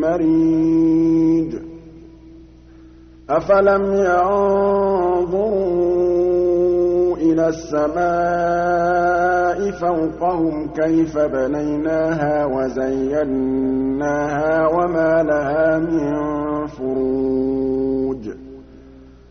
مَّرِيجٍ أَفَلَمْ يَنظُرُوا إِلَى السَّمَاءِ فَوْقَهُمْ كَيْفَ بَنَيْنَاهَا وَزَيَّنَّاهَا وَمَا لَهَا مِن فُرُوجٍ.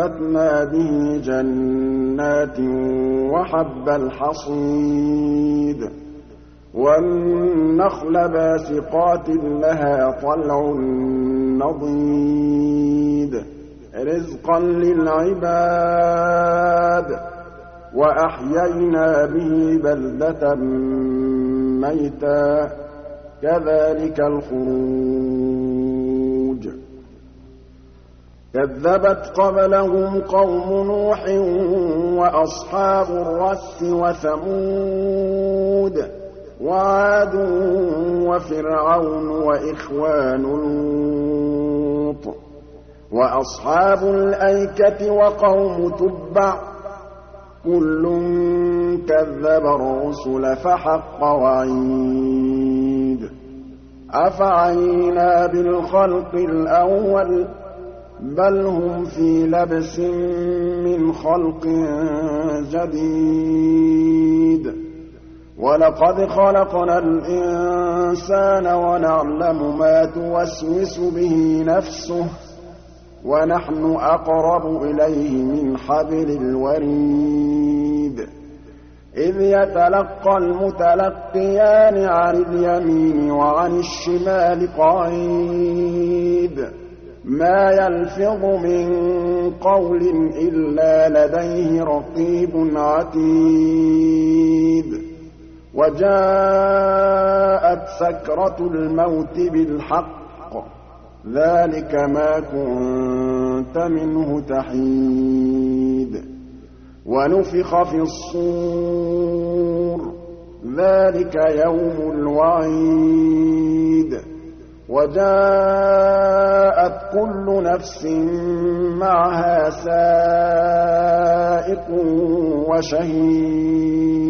فَأَنبَتْنَا بِهِ جَنَّاتٍ وَحَبَّ الْحَصِيدِ وَالنَّخْلَ بَاسِقَاتٍ لَّهَا طَلْعٌ نَّضِيدٌ رِّزْقًا لِّلْعِبَادِ ۖ وَأَحْيَيْنَا بِهِ بَلْدَةً مَّيْتًا ۚ كَذَٰلِكَ الْخُرُوجُ كَذَّبَتْ قَبْلَهُمْ قَوْمُ نُوحٍ وَأَصْحَابُ الرَّسِّ وَثَمُودُ وَعَادٌ وَفِرْعَوْنُ وَإِخْوَانُ لُوطٍ وَأَصْحَابُ الْأَيْكَةِ وَقَوْمُ تُبَّعٍ ۚ كُلٌّ كَذَّبَ الرُّسُلَ فَحَقَّ وَعِيدِ أَفَعَيِينَا بِالْخَلْقِ الْأَوَّلِ ۚ بَلْ هُمْ فِي لَبْسٍ مِّنْ خَلْقٍ جَدِيدٍ. وَلَقَدْ خَلَقْنَا الْإِنسَانَ وَنَعْلَمُ مَا تُوَسْوِسُ بِهِ نَفْسُهُ ۖ وَنَحْنُ أَقْرَبُ إِلَيْهِ مِنْ حَبْلِ الْوَرِيدِ. إِذْ يَتَلَقَّى الْمُتَلَقِّيَانِ عَنِ الْيَمِينِ وَعَنِ الشِّمَالِ قَعِيدٌ. مَّا يَلْفِظُ مِن قَوْلٍ إِلَّا لَدَيْهِ رَقِيبٌ عَتِيدٌ. وَجَاءَتْ سَكْرَةُ الْمَوْتِ بِالْحَقِّ ۖ. ذَٰلِكَ مَا كُنتَ مِنْهُ تَحِيدُ. وَنُفِخَ فِي الصُّورِ ۚ. ذَٰلِكَ يَوْمُ الْوَعِيدِ. وَجَاءَتْ كُلُّ نَفْسٍ مَّعَهَا سَائِقٌ وَشَهِيدٌ.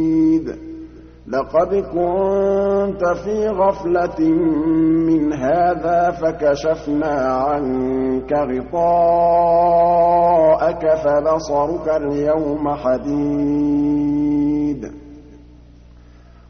لَقَدْ كُنتَ فِي غَفْلَةٍ مِّنْ هَٰذَا فَكَشَفْنَا عَنكَ غِطَاءَكَ فَبَصَرُكَ الْيَوْمَ حَدِيدٌ.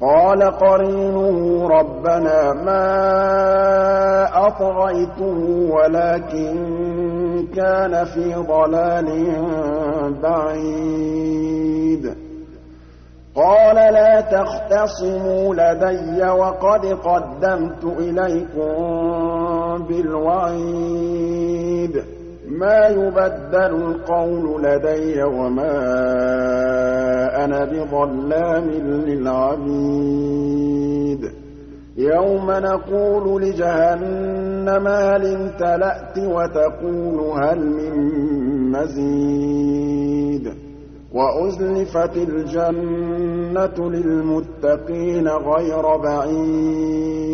قَالَ قَرِينُهُ رَبَّنَا مَا أَطْغَيْتُهُ وَلَٰكِن كَانَ فِي ضَلَالٍ بَعِيدٍ. قَالَ لَا تَخْتَصِمُوا لَدَيَّ وَقَدْ قَدَّمْتُ إِلَيْكُم بِالْوَعِيدِ. مَا يُبَدَّلُ الْقَوْلُ لَدَيَّ وَمَا أَنَا بِظَلَّامٍ لِّلْعَبِيدِ. يَوْمَ نَقُولُ لِجَهَنَّمَ هَلِ امْتَلَأْتِ وَتَقُولُ هَلْ مِن مَّزِيدٍ. وَأُزْلِفَتِ الْجَنَّةُ لِلْمُتَّقِينَ غَيْرَ بَعِيدٍ.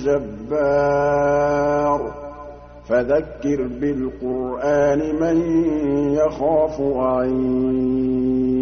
بِجَبَّارٍ فَذَكِّرْ بِالْقُرْآنِ مَن يَخَافُ وَعِيدِ.